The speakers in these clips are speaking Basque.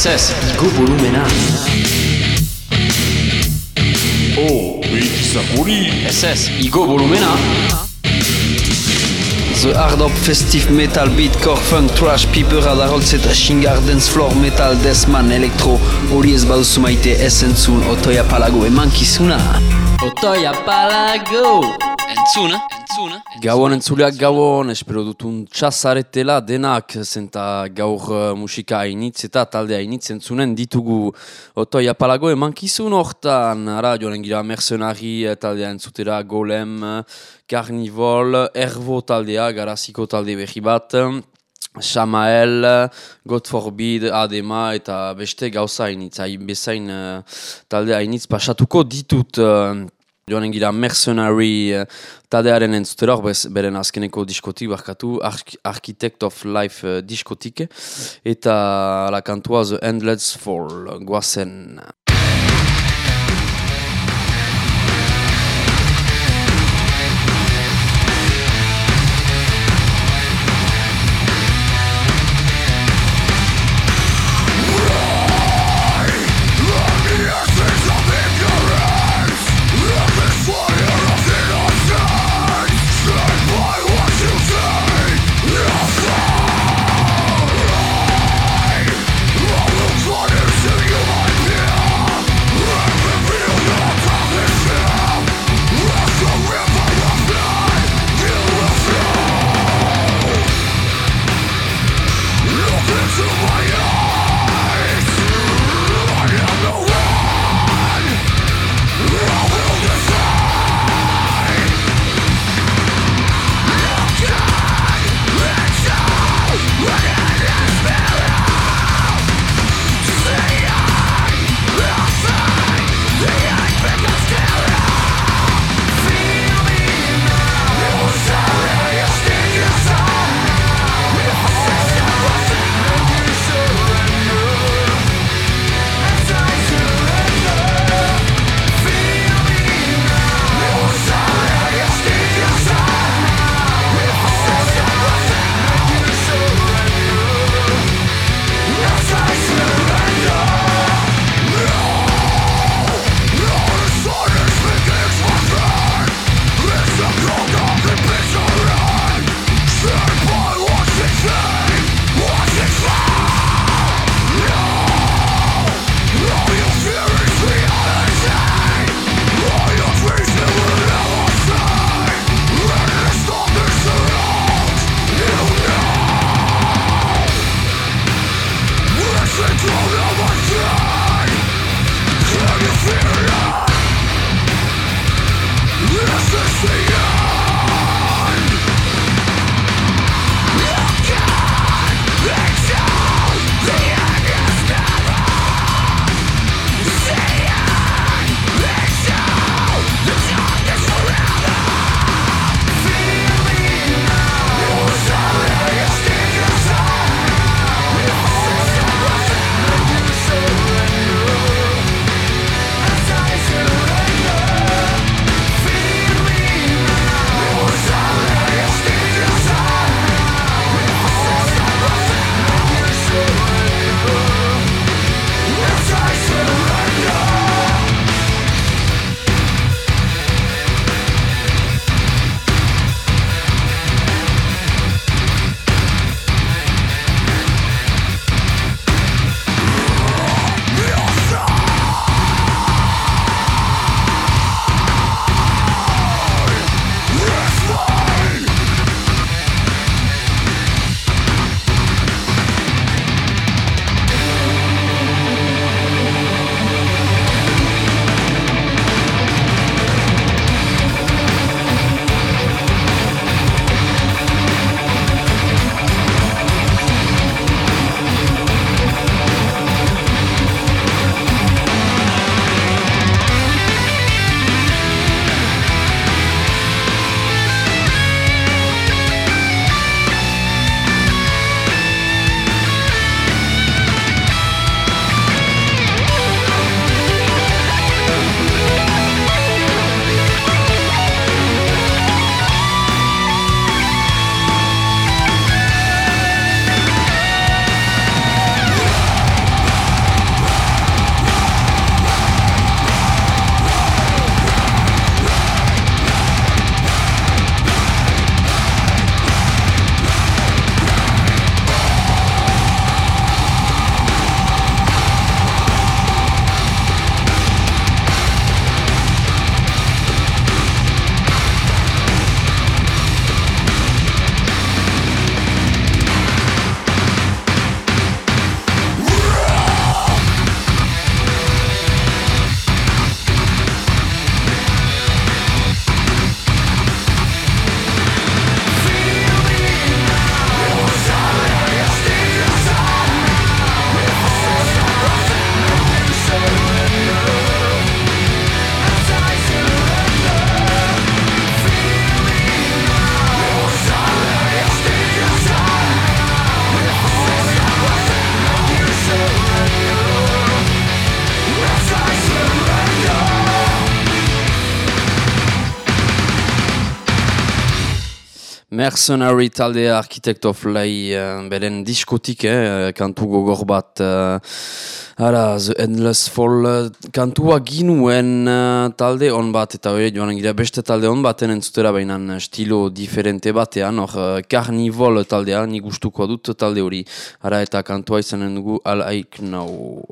SS, igo volumena. Oh, beti zapuri SS, igo volumena. The hard up festive metal beat core funk trash piper adaroltz eta shingar dance floor metal deathman elektro hori ez baduzu maite ez entzun otoia palago emankizuna Otoia palago! Entzuna, entzuna. Gauan entzuleak gauan, espero dutun txasaretela denak, zenta gaur uh, musika hainitz eta talde hainitz entzunen ditugu Otoia Palago emankizun hortan, ara joan gira mercenari eh, taldea entzutera, Golem, eh, Carnivol, Ervo taldea, garaziko talde behi bat, Shamael, God Forbid, Adema eta beste gauza hainitz, hain bezain uh, talde hainitz pasatuko ditut uh, joanen gira Mercenary uh, taldearen entzutera, bez- beren azkeneko diskotik barkatu, Arch Architect of Life uh, diskotik, eta la kantua The Endless Fall, guazen. to Mercenary taldea Architect of Lay uh, beren diskotik, eh, kantu gogor bat. Uh, ara, The Endless Fall uh, kantua ginuen uh, talde on bat, eta hori joan gira beste talde on baten entzutera behinan estilo diferente batean, hor uh, Carnival taldea, nik gustuko dut talde hori. Ara, eta kantua izanen dugu All I Know.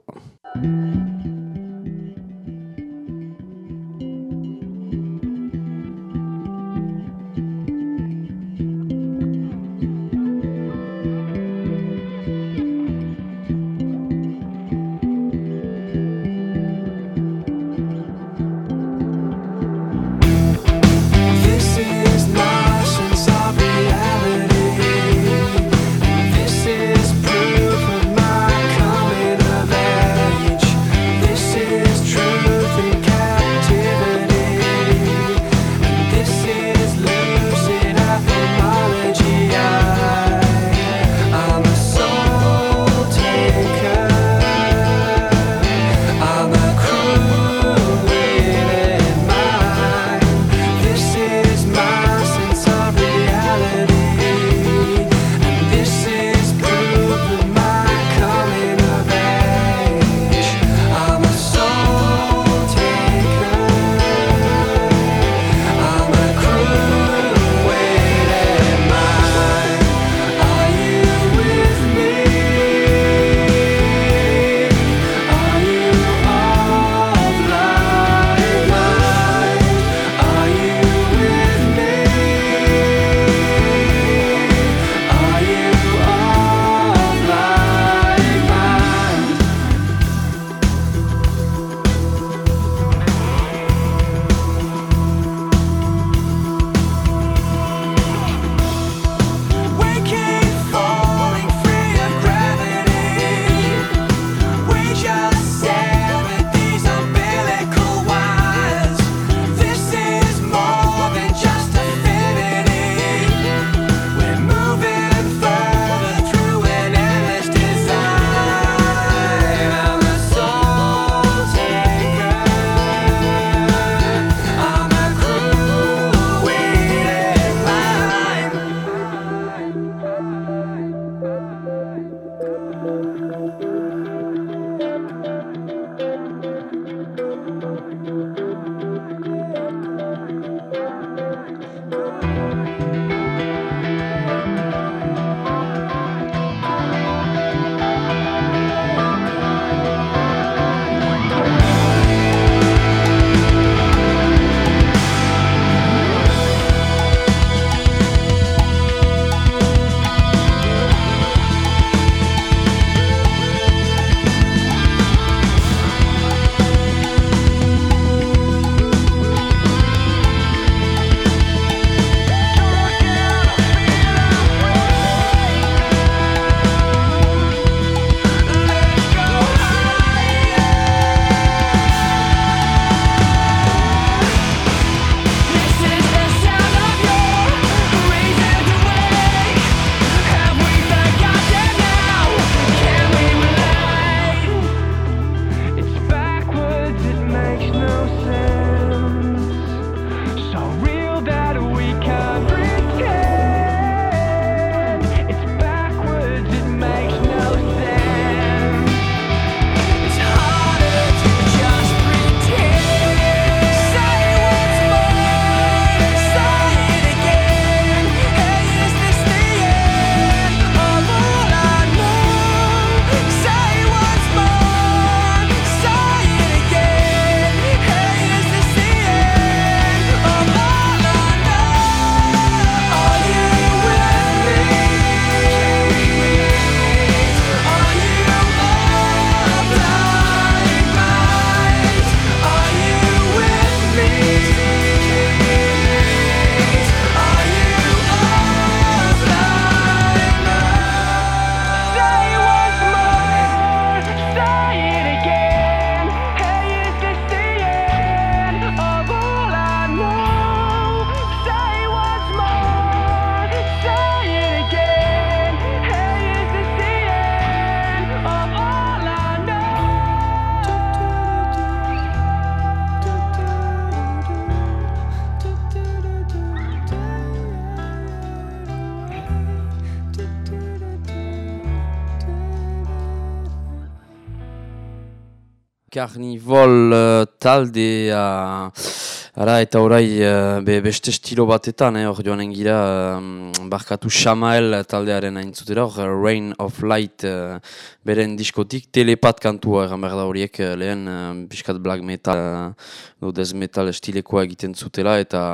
karnivol eh, uh, taldea eh, ara eta orai uh, be, beste estilo batetan eh, hor joanen gira um, barkatu Shamael taldearen aintzutera hor Rain of Light uh, beren diskotik telepat kantua egan behar da horiek lehen uh, biskat black metal uh, death metal estilekoa egiten zutela eta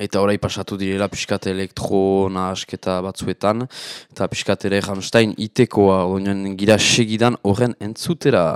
Eta orai pasatu direla pixkat elektro nahasketa batzuetan, eta pixkat ere Ramstein itekoa, oinen gira segidan horren entzutera.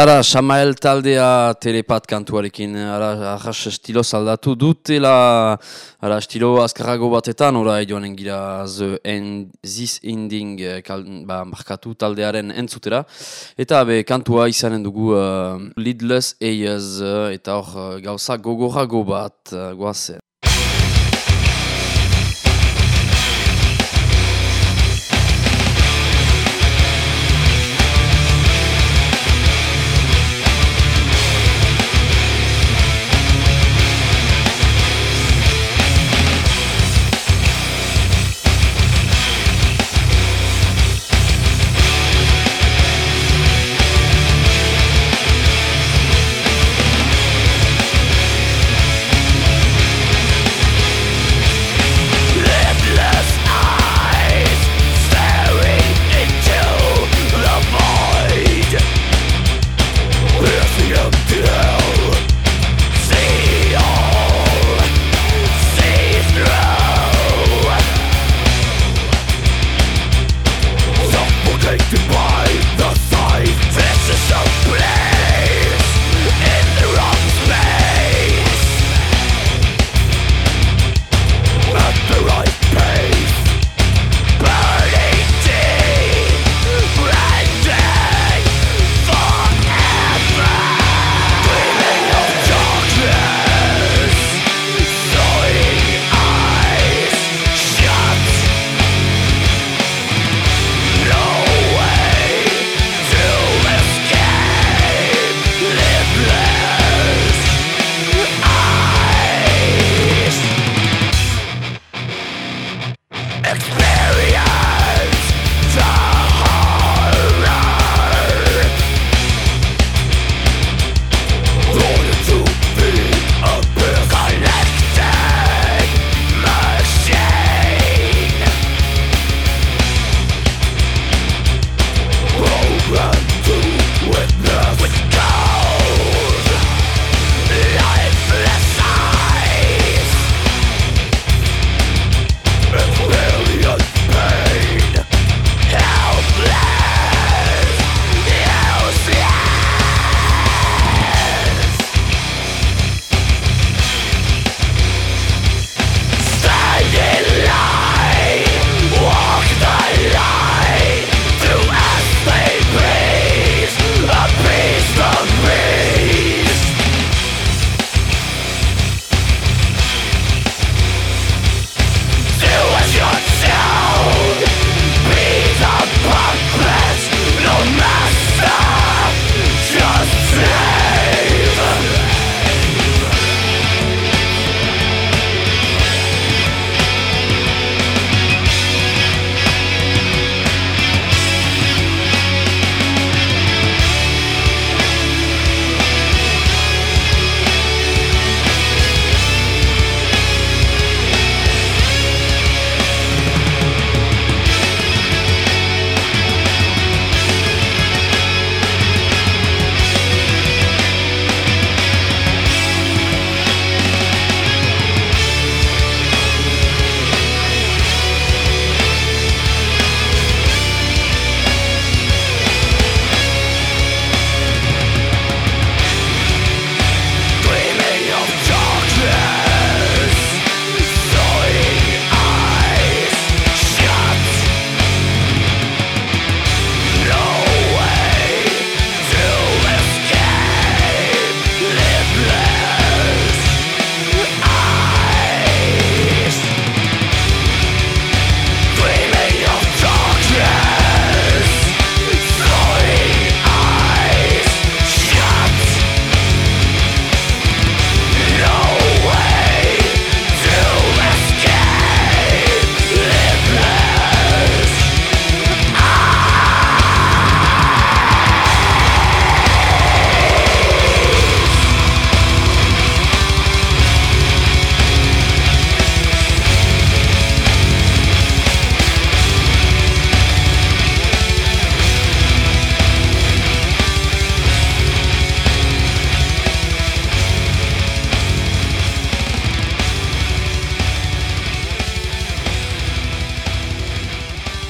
Ara, Samael taldea telepat kantuarekin, ara, ara estilo saldatu dutela, ara, estilo azkarrago batetan, ora, joan gira The End, This Ending, eh, kal, ba, markatu taldearen entzutera, eta, be, kantua izanen dugu, uh, Lidless Ayers, eh, eta hor, gauza gogorago bat, uh, guazen.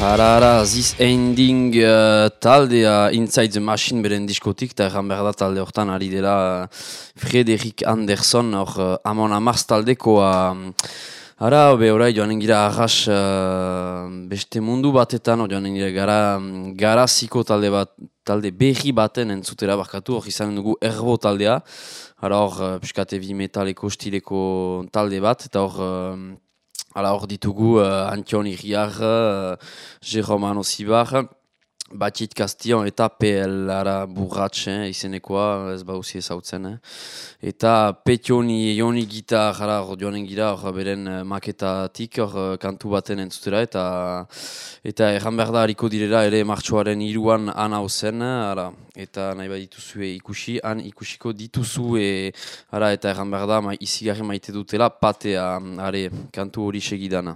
Ara, ara, This Ending uh, taldea Inside the Machine beren diskotik, eta erran behar da talde hortan ari dela uh, Frederik Anderson, hor uh, Amon Amarz taldekoa. Ara, be, orai, joanen gira arras uh, beste mundu batetan, joanen gira gara, garaziko talde bat, talde berri baten entzutera barkatu, hor izanen dugu erbo taldea. Ara hor, uh, piskate bi metaleko stileko talde bat, eta hor... Uh, Hala hor ditugu uh, Antion Iriar, uh, Batit Castillan eta PL ara burratxe izenekoa, ez bauzi ezautzen. Eh? Eta Petioni, Joni Gitar, hala hor joanen gira, hor beren uh, maketatik, hor uh, kantu baten entzutera, eta eta erran behar da hariko direla ere martxoaren iruan ana zen, hala, eta nahi bat dituzue ikusi, han ikusiko dituzue, hala, eta erran behar da, ma, izigarri maite dutela, patea, are, kantu hori segidana.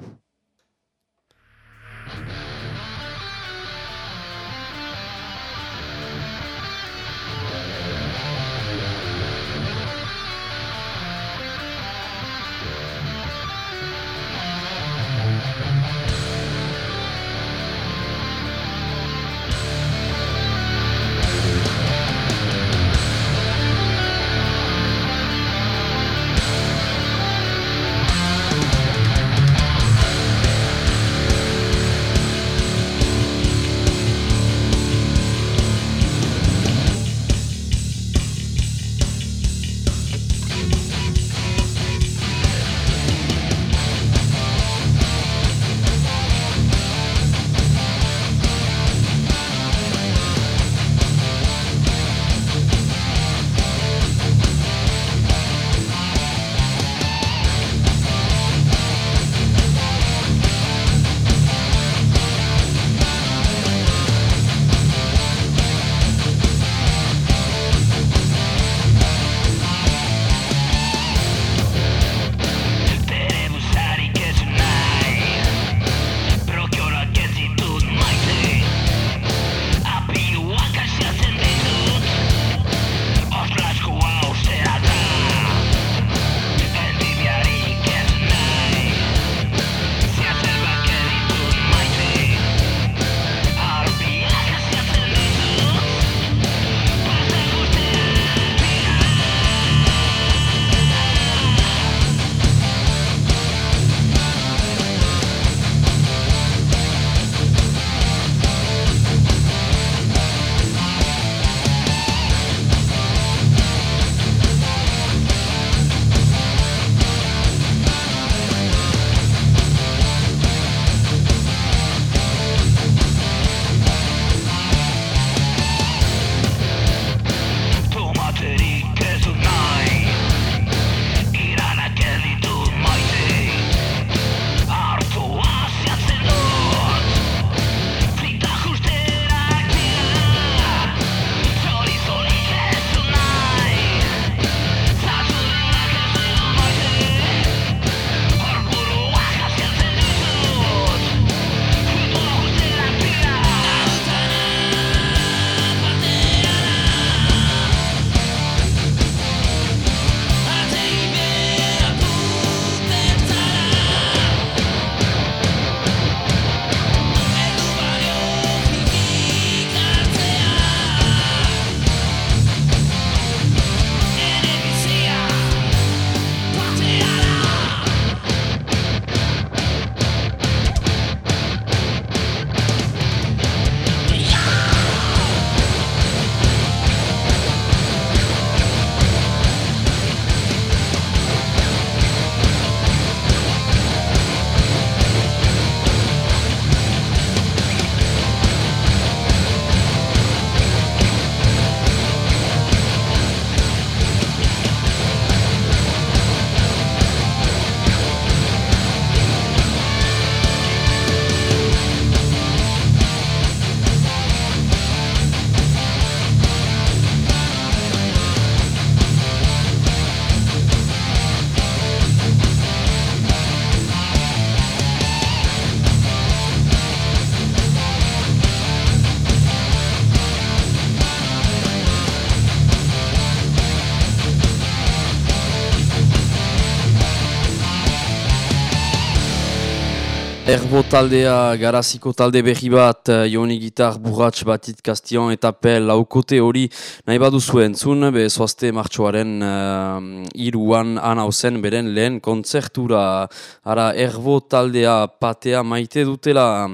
Erbo taldea, garaziko talde berri bat, eh, Joni Gitar, Burratx, Batit, Kastion eta Pel, laukote hori nahi badu zuen zun, be zoazte martxoaren eh, uh, iruan anauzen beren lehen kontzertura. Ara, erbo taldea patea maite dutela.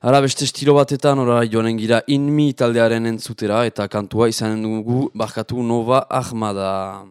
Ara, beste estilo batetan, ora joanen gira inmi taldearen entzutera eta kantua izan dugu barkatu Nova Ahmada.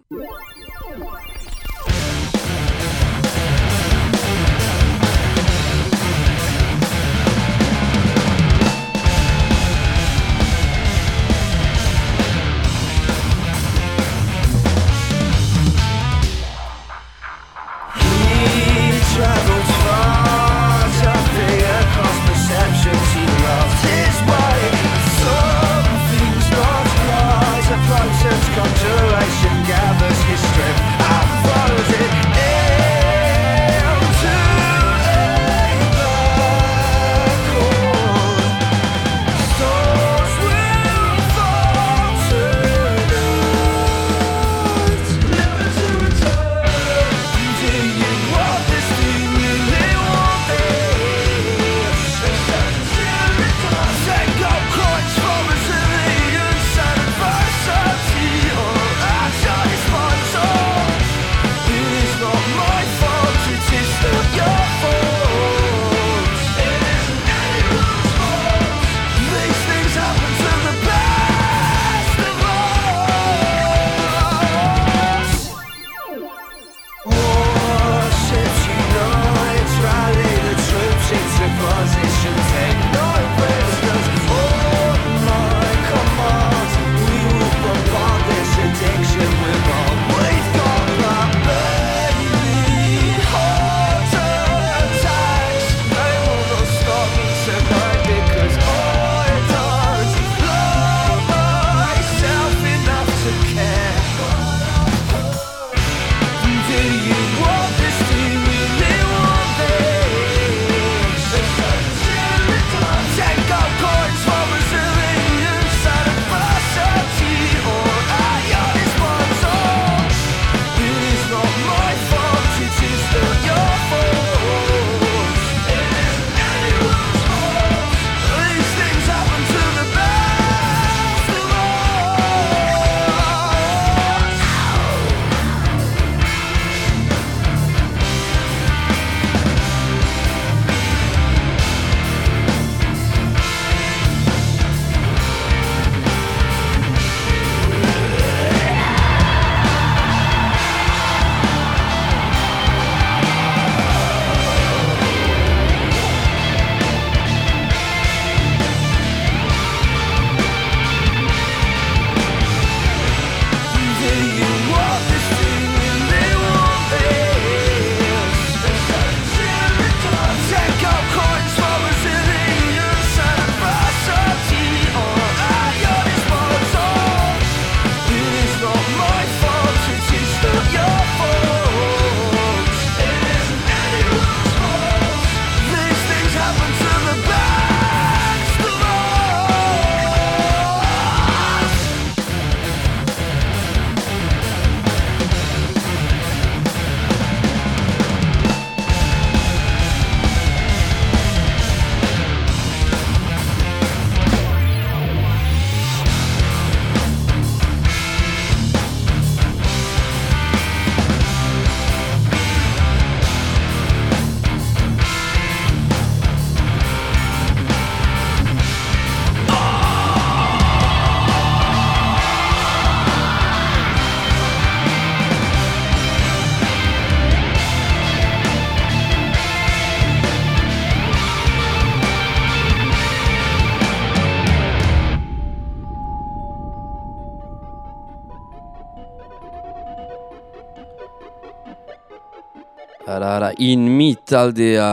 ara, in mi taldea,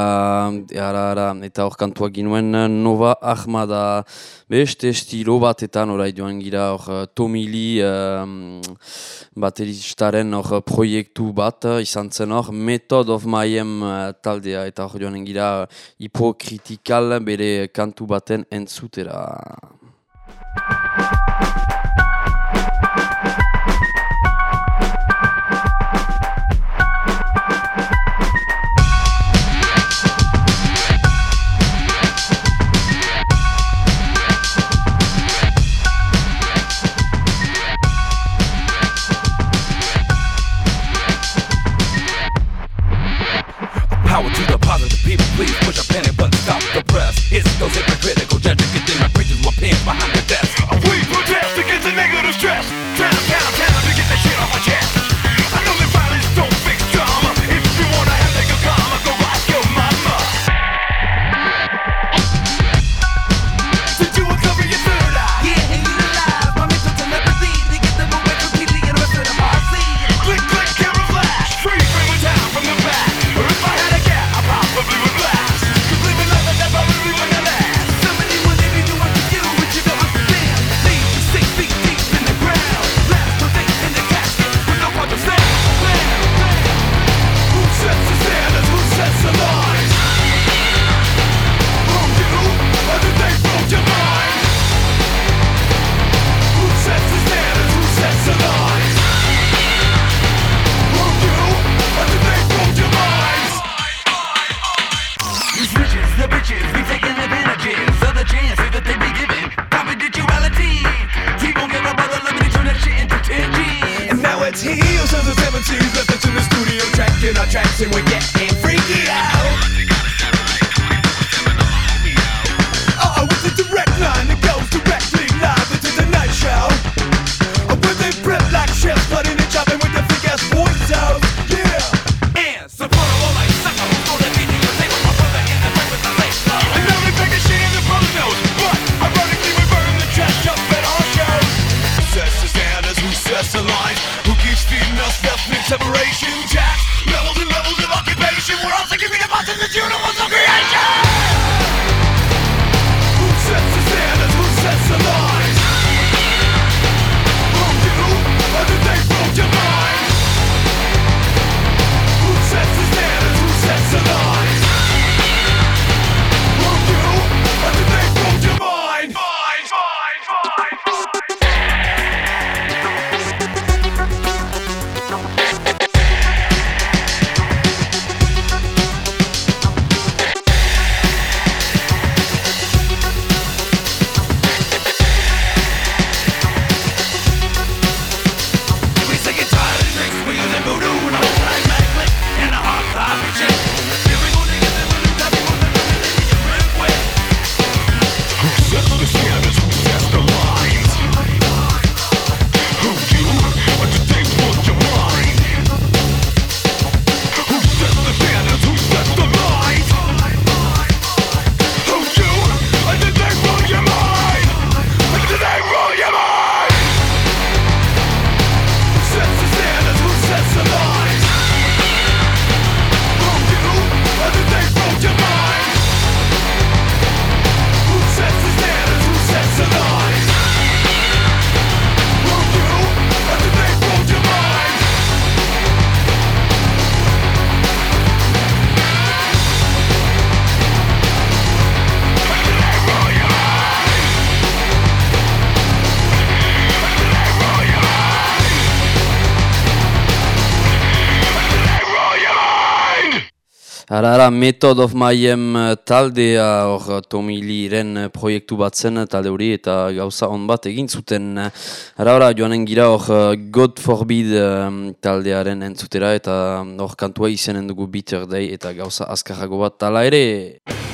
ara, ara, eta hor kantua ginuen Nova Ahmada, beste estilo batetan orai joan gira hor Tomili um, bateristaren hor proiektu bat, eh, izan zen hor Method of Mayhem eh, taldea, eta hor joan gira hipokritikal bere kantu baten entzutera. It's those hypocritical judges can think my bridges, my pants behind Ara Method of Mayhem eh, taldea hor eh, Tomiliren eh, proiektu bat zen talde hori eta gauza on bat egin zuten. Ara ora joanen gira hor God Forbid taldearen entzutera eta hor kantua izenen dugu Bitter Day eta gauza azkarrago bat tala ere.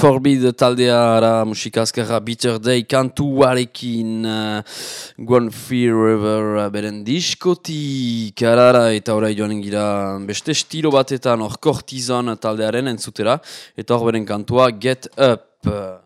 Forbid taldea ara musika azkarra Bitter Day kantuarekin eh, uh, Gwen Fear River uh, beren diskotik. Arara eta orai joan gira beste estilo batetan hor kortizan taldearen entzutera eta hor beren kantua Get Up.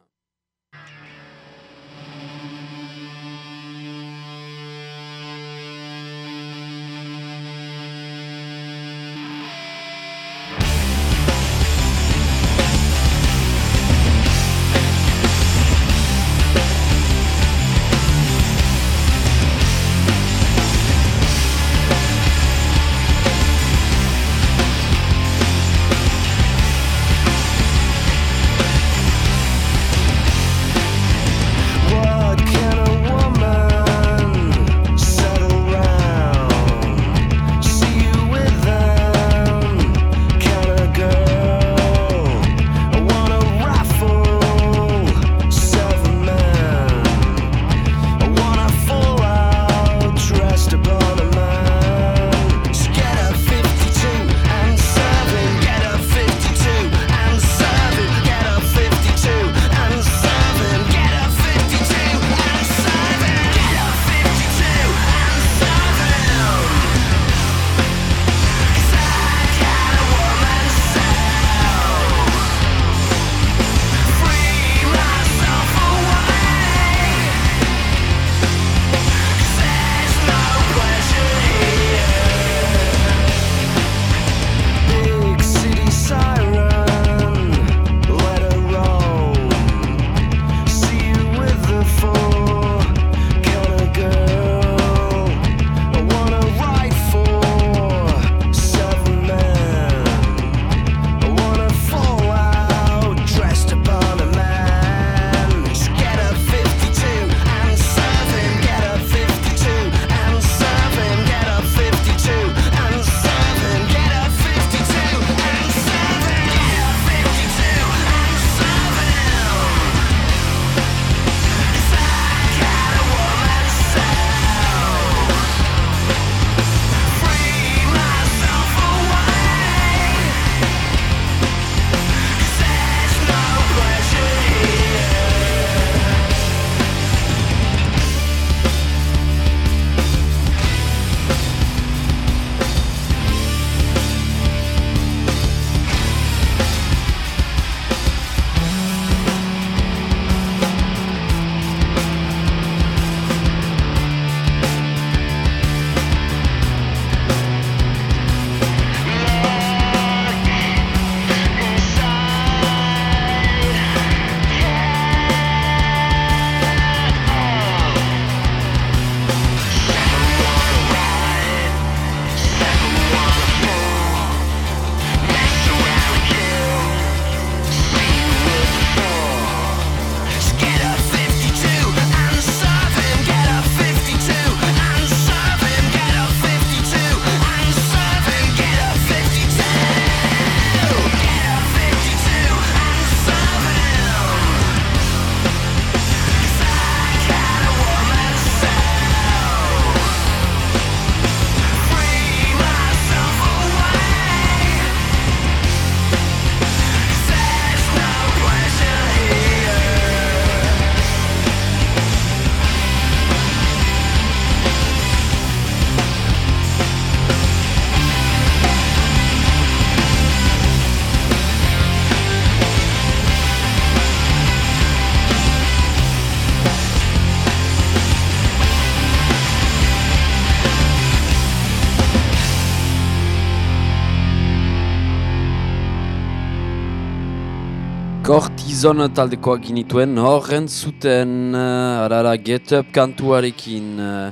Kortizon taldekoak ginituen horren zuten uh, eh, arara get up kantuarekin uh,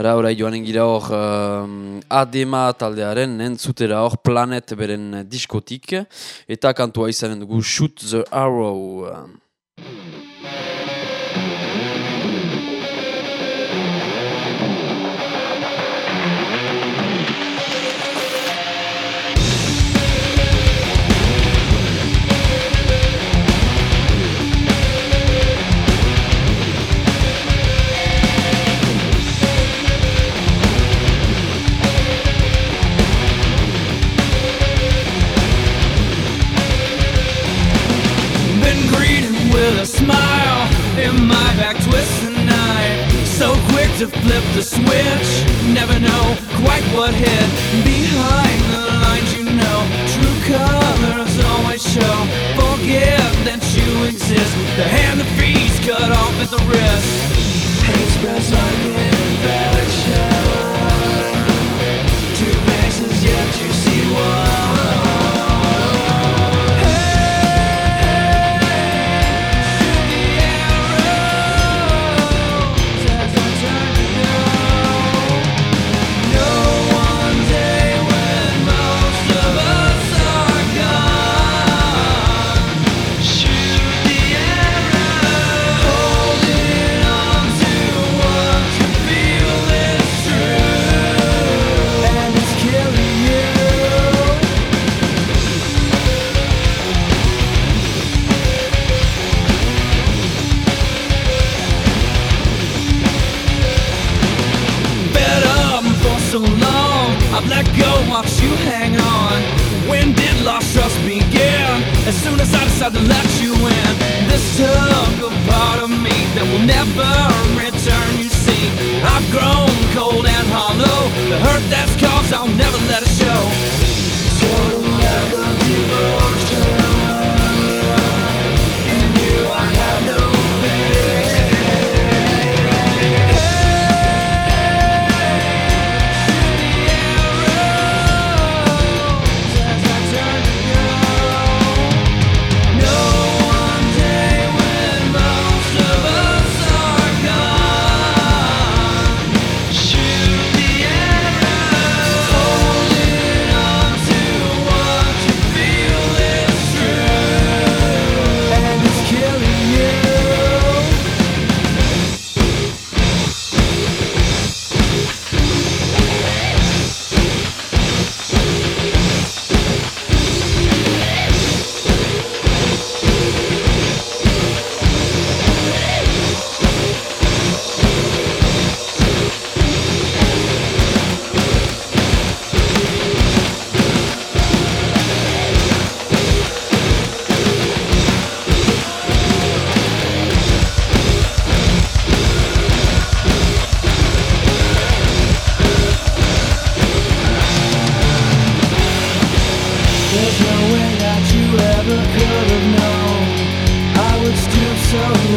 ara orai joanen gira hor eh, uh, adema taldearen entzutera hor planet beren diskotik eta kantua izanen dugu shoot the arrow. with a smile in my back twisting night So quick to flip the switch, never know quite what hit behind the lines. You know, true colors always show. Forgive that you exist. The hand that feeds cut off at the wrist. Hate spreads like infection. Two faces yet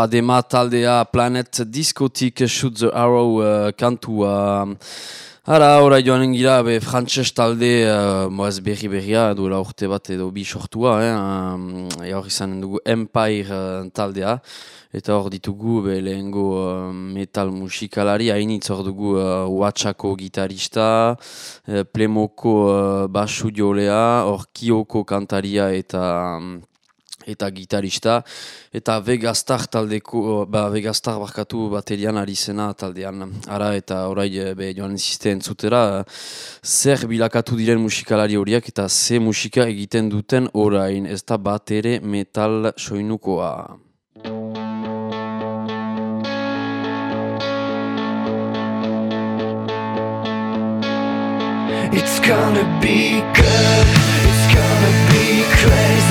adema taldea Planet Diskotik Shoot the Arrow uh, kantua. Ara, ora joanen gira, be, frantxez talde, uh, moaz berri berria, duela urte bat edo bi sortua, eh, um, e hor izanen dugu Empire uh, taldea, eta hor ditugu be, lehengo uh, metal musikalari, hainitz hor dugu uh, Watchako gitarista, uh, Plemoko uh, basu jolea, hor Kioko kantaria eta... um, eta gitarista, eta Vegastar taldeko, ba, Vegastar barkatu baterian ari zena taldean. Ara, eta orai, eh, be, joan ziste entzutera, zer bilakatu diren musikalari horiak, eta ze musika egiten duten orain, ez da bat ere metal soinukoa. It's gonna be good. It's gonna be crazy.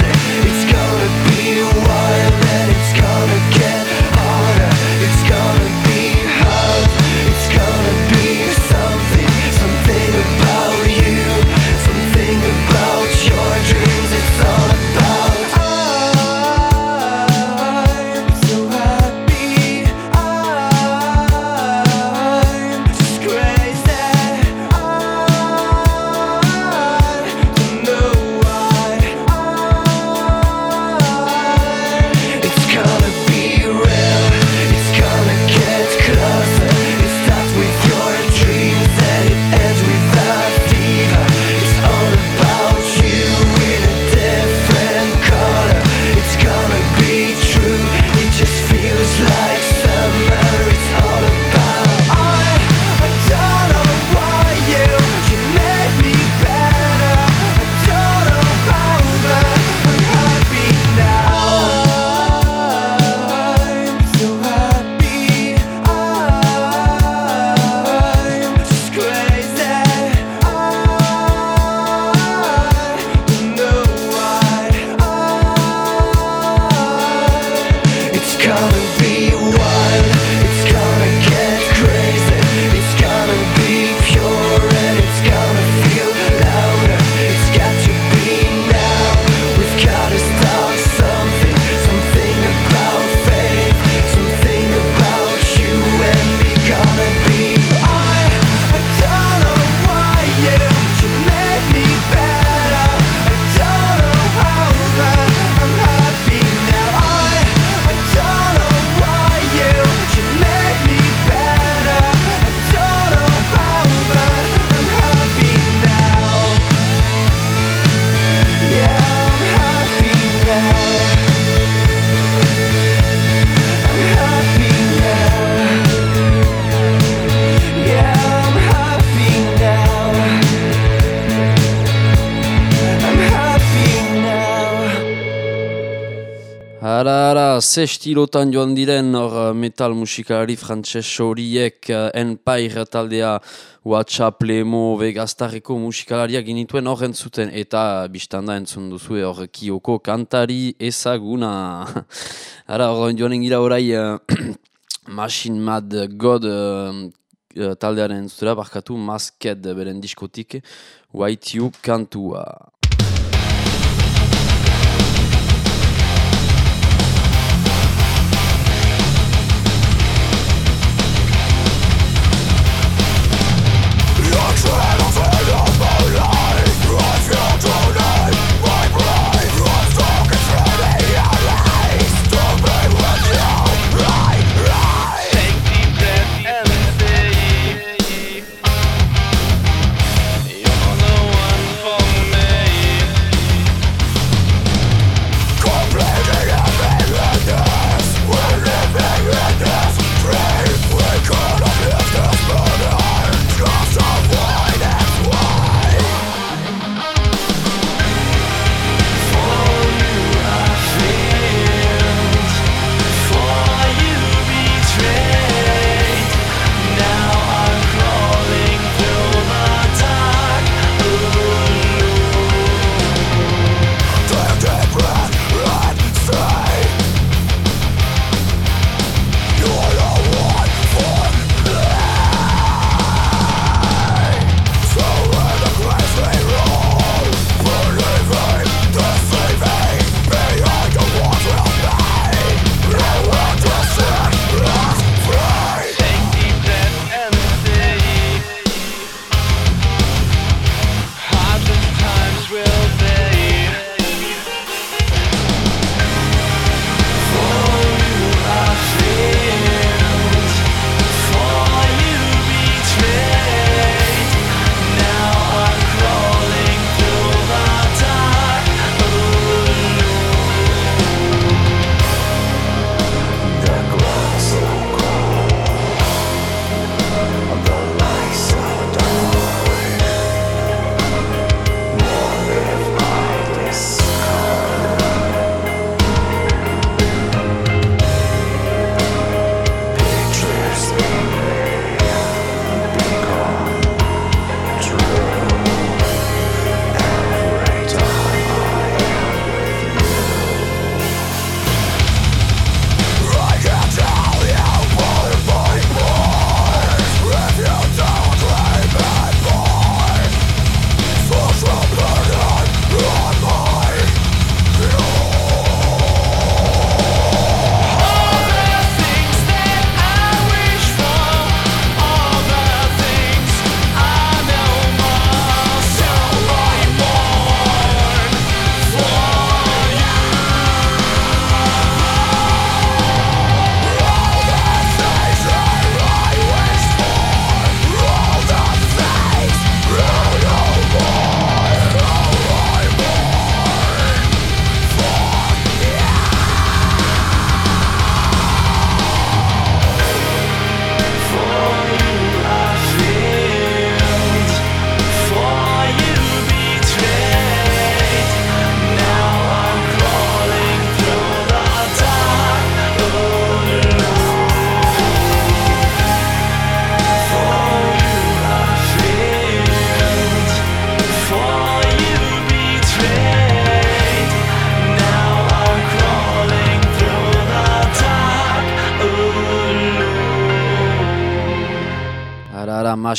Estilotan joan diren hor eh, metal musikalari frantses horiek eh, Empire taldea WhatsApp, Lemo, Vegastarreko musikalariak ginituen hor entzuten eta biztanda entzun duzu hor kioko kantari ezaguna. Ara, hor joanen gira orai eh, Machine Mad God taldearen entzutera, barkatu Masked beren diskotik White You kantua.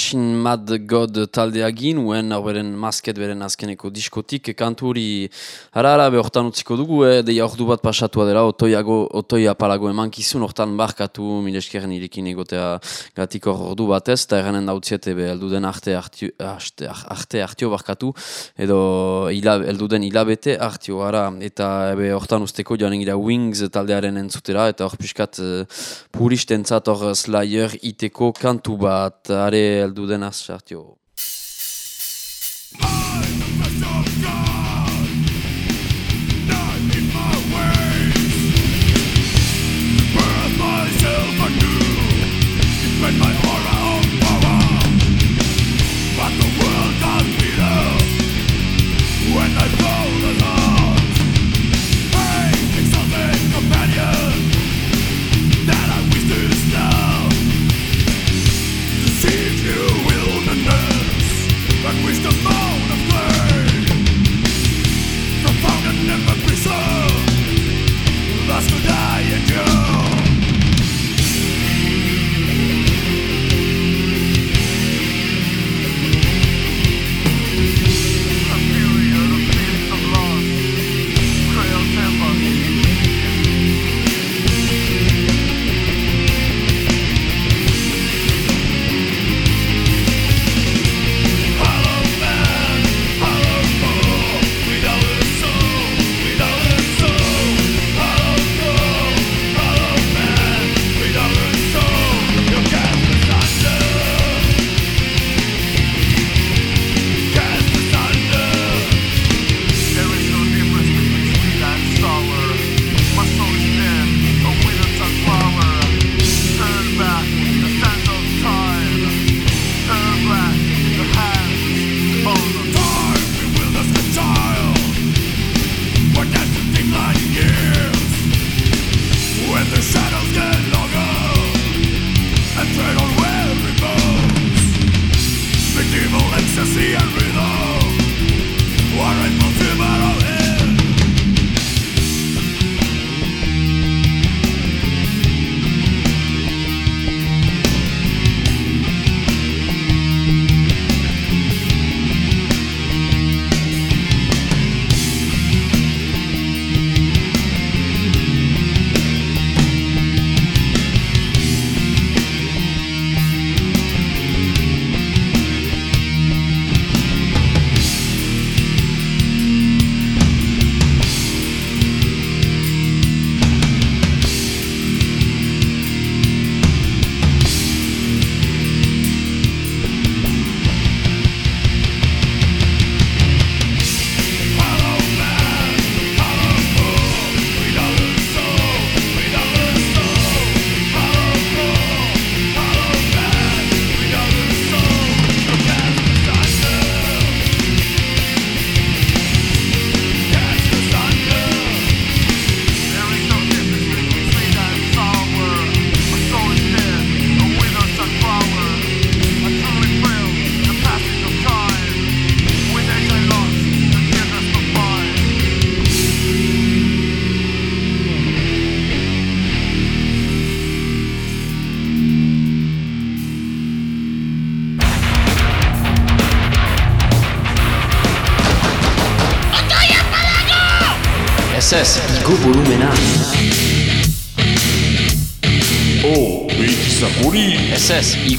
Machine Mad God taldeagin, uen beren masket beren azkeneko diskotik, kanturi ara ara behortan utziko dugu, eh, deia ordu bat pasatua dela, otoiago, otoia palago emankizun, hortan barkatu mileskeren irekin egotea gatiko ordu batez, eta erranen dautziete be, elduden arte hartio, arte, arte hartio barkatu, edo hila, elduden hilabete hartio, ara, eta ebe hortan usteko joanen gira Wings taldearen entzutera, eta hor piskat uh, puristentzat hor Slayer iteko kantu bat, are heldu den asjatio.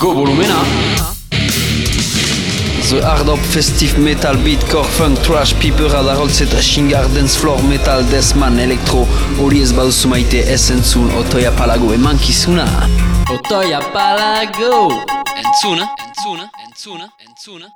Igo volumena. The hard up festive metal beat core funk trash pipera daroltz eta xingar dance floor metal deathman elektro hori ez baduzu maite ez entzun otoia palago emankizuna Otoia palago. Entzuna, entzuna, entzuna, entzuna.